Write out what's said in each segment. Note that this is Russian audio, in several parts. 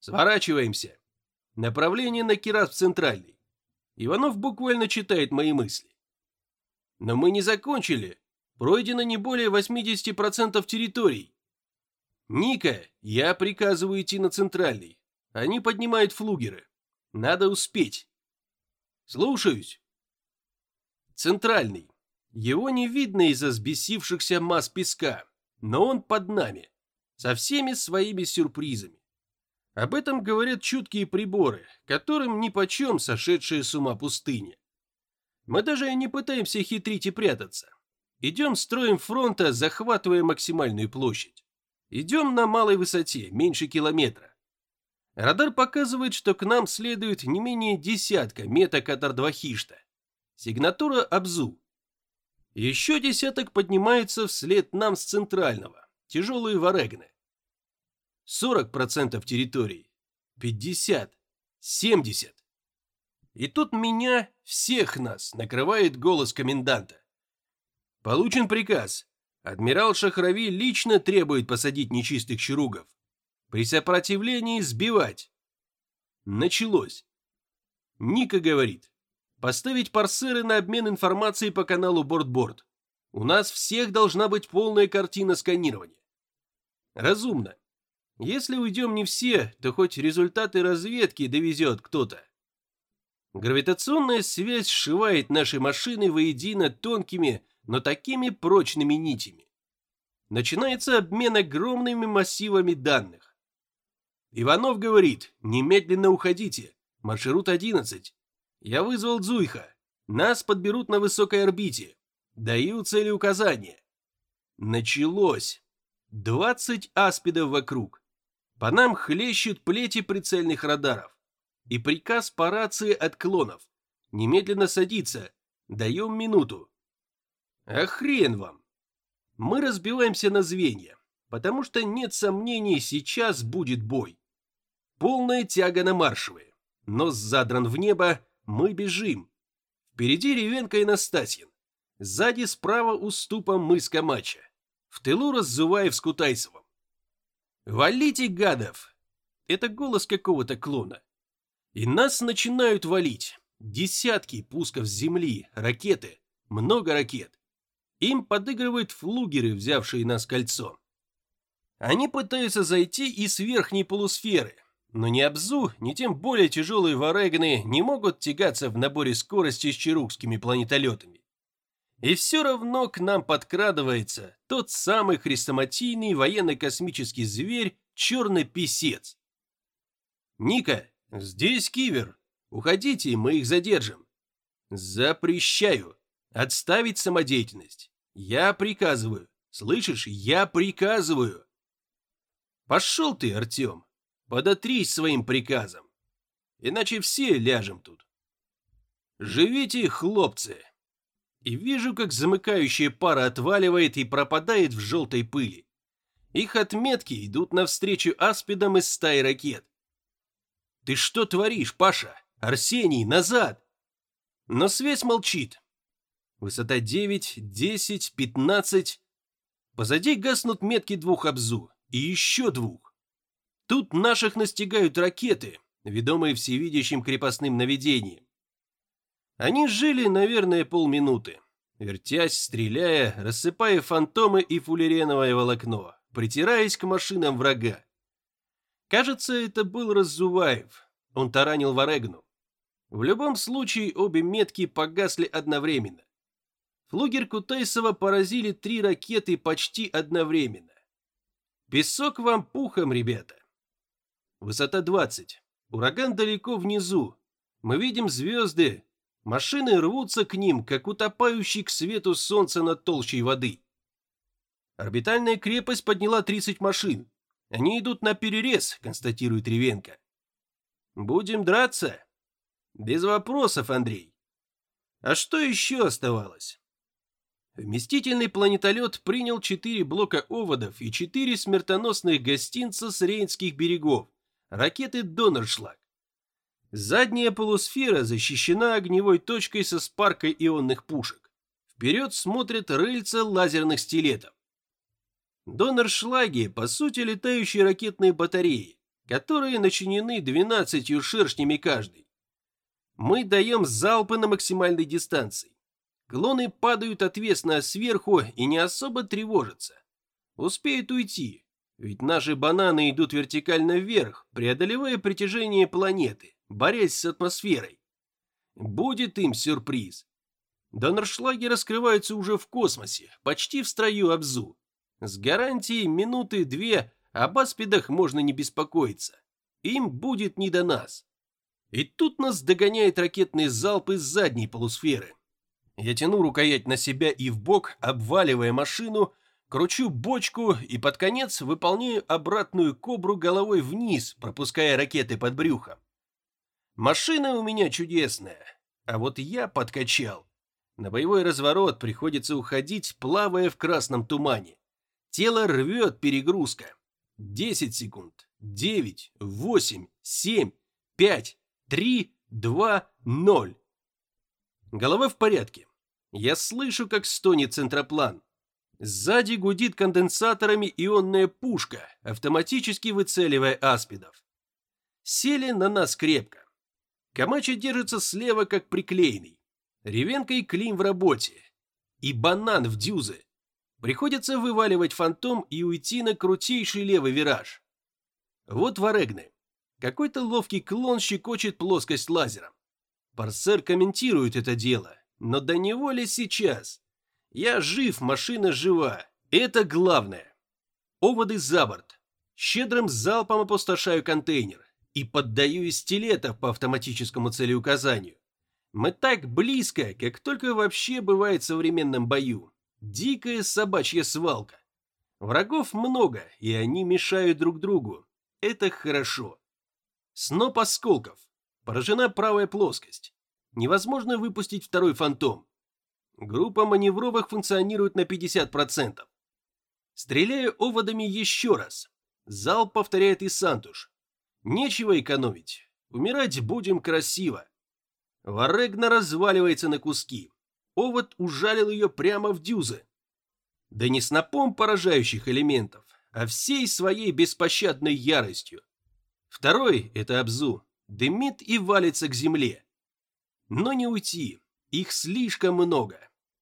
Сворачиваемся. Направление на Кирас центральный. Иванов буквально читает мои мысли. Но мы не закончили. Пройдено не более 80% территорий. Ника, я приказываю идти на центральный. Они поднимают флугеры. Надо успеть. Слушаюсь. Центральный. Его не видно из-за сбесившихся масс песка, но он под нами, со всеми своими сюрпризами. Об этом говорят чуткие приборы, которым нипочем сошедшая с ума пустыня. Мы даже не пытаемся хитрить и прятаться. Идем строем фронта, захватывая максимальную площадь. Идем на малой высоте, меньше километра. Радар показывает, что к нам следует не менее десятка меток от Ардвахишта. Сигнатура Абзу. Еще десяток поднимается вслед нам с центрального, тяжелые варегны. 40% территории, 50, 70. И тут меня, всех нас, накрывает голос коменданта. Получен приказ. Адмирал Шахрави лично требует посадить нечистых чаругов. При сопротивлении сбивать. Началось. Ника говорит. Поставить парсеры на обмен информацией по каналу Борт-Борт. У нас всех должна быть полная картина сканирования. Разумно. Если уйдем не все, то хоть результаты разведки довезет кто-то. Гравитационная связь сшивает наши машины воедино тонкими, но такими прочными нитями. Начинается обмен огромными массивами данных. Иванов говорит, немедленно уходите. Маршрут 11. Я вызвал Дзуйха. Нас подберут на высокой орбите. Даю цели указания. Началось. 20 аспидов вокруг. По нам хлещут плети прицельных радаров. И приказ по рации от клонов. Немедленно садиться. Даем минуту. А хрен вам. Мы разбиваемся на звенья, потому что нет сомнений, сейчас будет бой. Полная тяга на маршевые. Нос задран в небо, мы бежим. Впереди Ревенко и Настасьин. Сзади справа уступа мыс Камача. В тылу Раззуваев с Кутайсовым. «Валите, гадов!» Это голос какого-то клона. И нас начинают валить. Десятки пусков с земли, ракеты, много ракет. Им подыгрывают флугеры, взявшие нас кольцом. Они пытаются зайти и с верхней полусферы, но ни Абзу, ни тем более тяжелые варегны не могут тягаться в наборе скорости с чарукскими планетолетами. И все равно к нам подкрадывается тот самый хрестоматийный военно-космический зверь черный писец. Ника, здесь кивер. Уходите, мы их задержим. Запрещаю. Отставить самодеятельность. Я приказываю. Слышишь, я приказываю. Пошел ты, Артем. Подотрись своим приказом. Иначе все ляжем тут. Живите, хлопцы. И вижу, как замыкающая пара отваливает и пропадает в желтой пыли. Их отметки идут навстречу аспидам из стаи ракет. Ты что творишь, Паша? Арсений, назад! Но связь молчит. Высота 9, 10, 15. Позади гаснут метки двух обзу и еще двух. Тут наших настигают ракеты, ведомые всевидящим крепостным наведением. Они жили, наверное, полминуты, вертясь, стреляя, рассыпая фантомы и фуллереновое волокно, притираясь к машинам врага. Кажется, это был Разуваев. Он таранил Варегну. В любом случае, обе метки погасли одновременно. Флугер Кутайсова поразили три ракеты почти одновременно. Песок вам пухом, ребята. Высота 20. Ураган далеко внизу. Мы видим звезды. Машины рвутся к ним, как утопающий к свету солнца над толщей воды. Орбитальная крепость подняла 30 машин. Они идут на перерез, констатирует Ревенко. Будем драться? Без вопросов, Андрей. А что еще оставалось? Вместительный планетолет принял четыре блока оводов и четыре смертоносных гостинца с Рейнских берегов, ракеты «Доннершлаг». Задняя полусфера защищена огневой точкой со спаркой ионных пушек. Вперед смотрят рыльца лазерных стилетов. Доннершлаги, по сути, летающие ракетные батареи, которые начинены 12 шершнями каждый. Мы даем залпы на максимальной дистанции. Клоны падают отвесно сверху и не особо тревожатся. Успеют уйти, ведь наши бананы идут вертикально вверх, преодолевая притяжение планеты, борясь с атмосферой. Будет им сюрприз. Доноршлаги раскрываются уже в космосе, почти в строю Абзу. С гарантией минуты две об аспидах можно не беспокоиться. Им будет не до нас. И тут нас догоняет ракетный залп из задней полусферы. Я тяну рукоять на себя и в бок, обваливая машину, Кручу бочку и под конец выполняю обратную кобру головой вниз, пропуская ракеты под брюхом. Машина у меня чудесная, а вот я подкачал. На боевой разворот приходится уходить, плавая в красном тумане. Тело рвет перегрузка. 10 секунд. 9, 8, 7, 5, 3, 2, 0. Голова в порядке. Я слышу, как стонет центроплан. Сзади гудит конденсаторами ионная пушка, автоматически выцеливая аспидов. Сели на нас крепко. Камача держится слева, как приклеенный. Ревенка и Клим в работе. И банан в дюзы. Приходится вываливать фантом и уйти на крутейший левый вираж. Вот варегны. Какой-то ловкий клон щекочет плоскость лазером. Парсер комментирует это дело, но до него ли сейчас? Я жив, машина жива. Это главное. Оводы за борт. Щедрым залпом опустошаю контейнер и поддаю из стилетов по автоматическому целеуказанию. Мы так близко, как только вообще бывает в современном бою. Дикая собачья свалка. Врагов много, и они мешают друг другу. Это хорошо. Сноп осколков. Поражена правая плоскость. Невозможно выпустить второй фантом. Группа маневровых функционирует на 50%. Стреляю оводами еще раз. Зал повторяет и Сантуш. Нечего экономить. Умирать будем красиво. Варегна разваливается на куски. Овод ужалил ее прямо в дюзы. Да не снопом поражающих элементов, а всей своей беспощадной яростью. Второй — это Абзу. Дымит и валится к земле. Но не уйти. Их слишком много.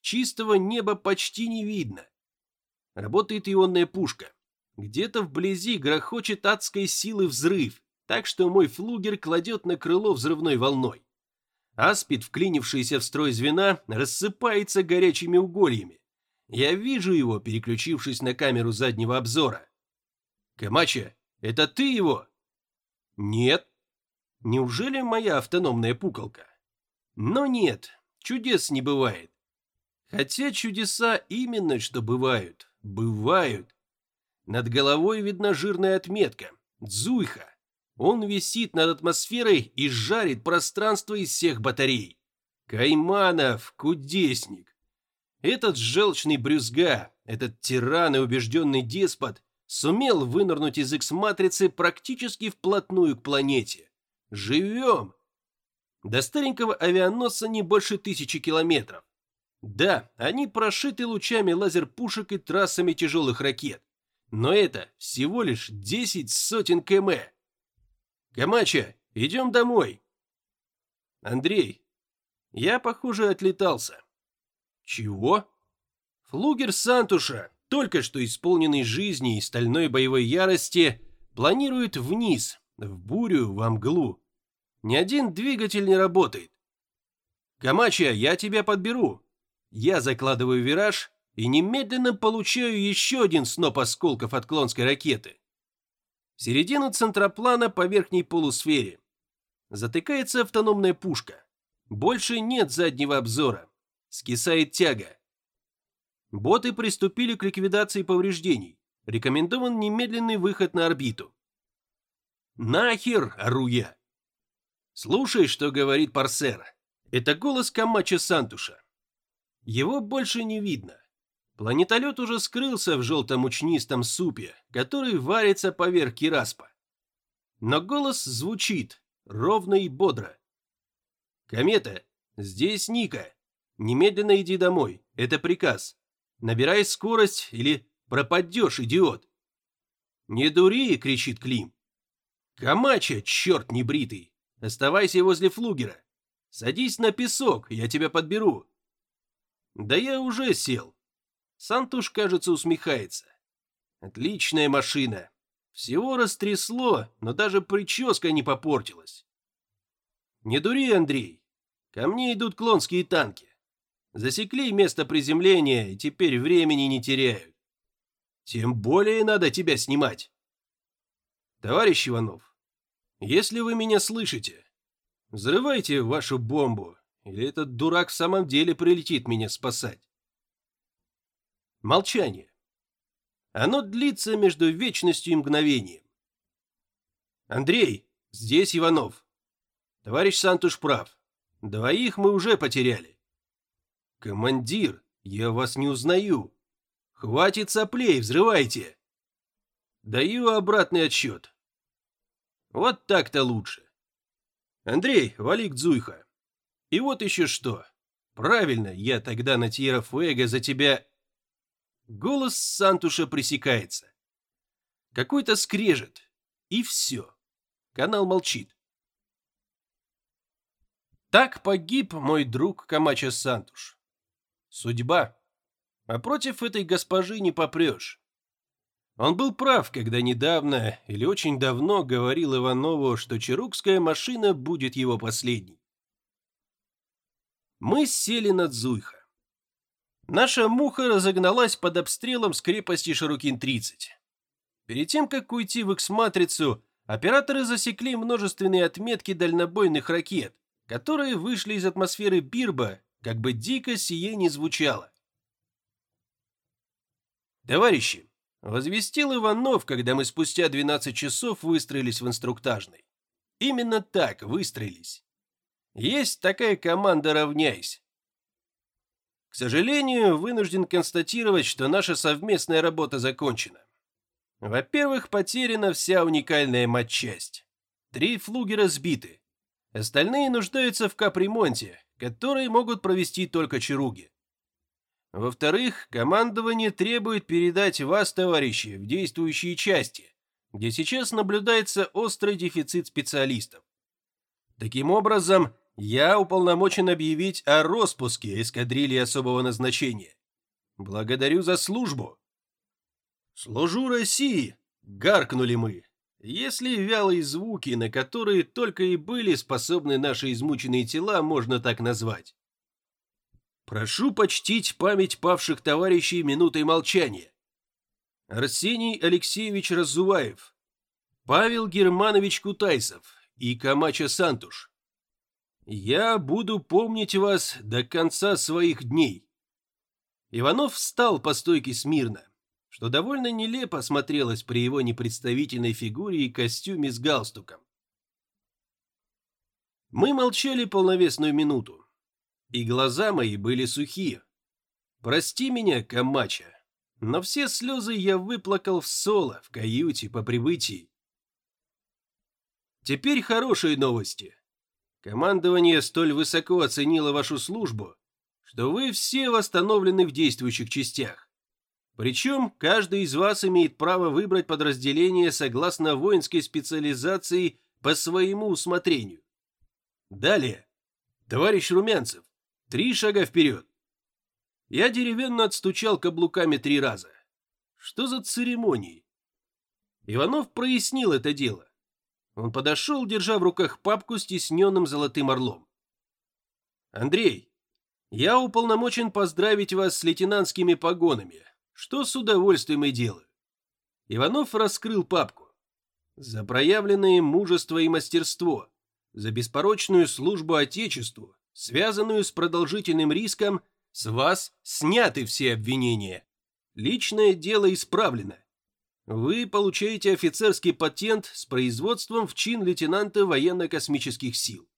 Чистого неба почти не видно. Работает ионная пушка. Где-то вблизи грохочет адской силы взрыв, так что мой флугер кладет на крыло взрывной волной. Аспид, вклинившийся в строй звена, рассыпается горячими угольями. Я вижу его, переключившись на камеру заднего обзора. «Камача, это ты его?» «Нет». «Неужели моя автономная пуколка?» «Но нет, чудес не бывает. Хотя чудеса именно что бывают. Бывают. Над головой видна жирная отметка. Дзуйха. Он висит над атмосферой и жарит пространство из всех батарей. Кайманов, кудесник. Этот желчный брюзга, этот тиран и убежденный деспот сумел вынырнуть из X-матрицы практически вплотную к планете. Живем! До старенького авианосца не больше тысячи километров. Да, они прошиты лучами лазер-пушек и трассами тяжелых ракет. Но это всего лишь 10 сотен км. Камача, идем домой. Андрей, я, похоже, отлетался. Чего? Флугер Сантуша, только что исполненный жизни и стальной боевой ярости, планирует вниз, в бурю, в мглу. Ни один двигатель не работает. Камача, я тебя подберу. Я закладываю вираж и немедленно получаю еще один сноп осколков от клонской ракеты. Середину центроплана по верхней полусфере. Затыкается автономная пушка. Больше нет заднего обзора. Скисает тяга. Боты приступили к ликвидации повреждений. Рекомендован немедленный выход на орбиту. «Нахер!» – ору я. Слушай, что говорит Парсер. Это голос Камача Сантуша. Его больше не видно. Планетолет уже скрылся в желтом учнистом супе, который варится поверх кираспа. Но голос звучит, ровно и бодро. «Комета, здесь Ника. Немедленно иди домой. Это приказ. Набирай скорость или пропадешь, идиот!» «Не дури!» — кричит Клим. Камача, черт небритый, оставайся возле флугера. Садись на песок, я тебя подберу. Да я уже сел. Сантуш, кажется, усмехается. Отличная машина. Всего растрясло, но даже прическа не попортилась. Не дури, Андрей. Ко мне идут клонские танки. Засекли место приземления и теперь времени не теряют. Тем более надо тебя снимать. Товарищ Иванов, если вы меня слышите, взрывайте вашу бомбу, или этот дурак в самом деле прилетит меня спасать. Молчание. Оно длится между вечностью и мгновением. Андрей, здесь Иванов. Товарищ Сантуш прав. Двоих мы уже потеряли. Командир, я вас не узнаю. Хватит соплей, взрывайте. Даю обратный отсчет. Вот так-то лучше. Андрей, вали к Дзуйха. И вот еще что. Правильно, я тогда на Тьера Фуэго за тебя... Голос Сантуша пресекается. Какой-то скрежет. И все. Канал молчит. Так погиб мой друг Камача Сантуш. Судьба. А против этой госпожи не попрешь. Он был прав, когда недавно или очень давно говорил Иванову, что чарукская машина будет его последней. Мы сели над Зуйха. Наша муха разогналась под обстрелом с крепости Шарукин-30. Перед тем, как уйти в X-матрицу, операторы засекли множественные отметки дальнобойных ракет, которые вышли из атмосферы Бирба, как бы дико сие не звучало. «Товарищи!» — возвестил Иванов, когда мы спустя 12 часов выстроились в инструктажной. Именно так выстроились. Есть такая команда «Равняйсь». К сожалению, вынужден констатировать, что наша совместная работа закончена. Во-первых, потеряна вся уникальная матчасть. Три флугера сбиты. Остальные нуждаются в капремонте, который могут провести только чаруги. Во-вторых, командование требует передать вас, товарищи, в действующие части, где сейчас наблюдается острый дефицит специалистов. Таким образом, я уполномочен объявить о распуске эскадрильи особого назначения. Благодарю за службу. Служу России, гаркнули мы. Если вялые звуки, на которые только и были способны наши измученные тела, можно так назвать. Прошу почтить память павших товарищей минутой молчания. Арсений Алексеевич Разуваев, Павел Германович Кутайсов и Камача Сантуш. Я буду помнить вас до конца своих дней. Иванов встал по стойке смирно, что довольно нелепо смотрелось при его непредставительной фигуре и костюме с галстуком. Мы молчали полновесную минуту, и глаза мои были сухие. Прости меня, Камача, но все слезы я выплакал в соло в каюте по прибытии. Теперь хорошие новости. Командование столь высоко оценило вашу службу, что вы все восстановлены в действующих частях. Причем каждый из вас имеет право выбрать подразделение согласно воинской специализации по своему усмотрению. Далее. Товарищ Румянцев, три шага вперед. Я деревянно отстучал каблуками три раза. Что за церемонии? Иванов прояснил это дело. Он подошел, держа в руках папку с тисненным золотым орлом. «Андрей, я уполномочен поздравить вас с лейтенантскими погонами, что с удовольствием и делаю». Иванов раскрыл папку. «За проявленное мужество и мастерство, за беспорочную службу Отечеству, связанную с продолжительным риском, с вас сняты все обвинения. Личное дело исправлено. Вы получаете офицерский патент с производством в чин лейтенанта военно-космических сил.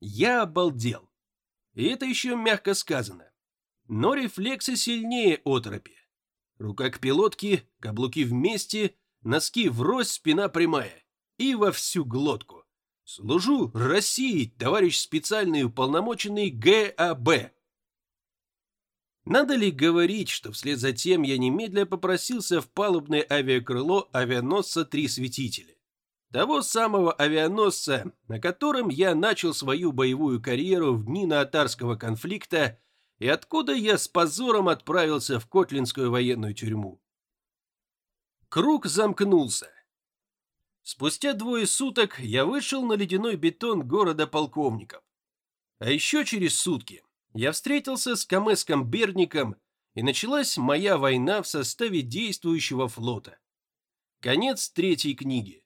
Я обалдел. И это еще мягко сказано. Но рефлексы сильнее оторопи. Рука к пилотке, каблуки вместе, носки врозь, спина прямая. И во всю глотку. Служу России, товарищ специальный уполномоченный ГАБ. Надо ли говорить, что вслед за тем я немедля попросился в палубное авиакрыло авианосца «Три светителя». Того самого авианосца, на котором я начал свою боевую карьеру в дни наотарского конфликта и откуда я с позором отправился в Котлинскую военную тюрьму. Круг замкнулся. Спустя двое суток я вышел на ледяной бетон города полковников. А еще через сутки я встретился с Камеском Берником, и началась моя война в составе действующего флота. Конец третьей книги.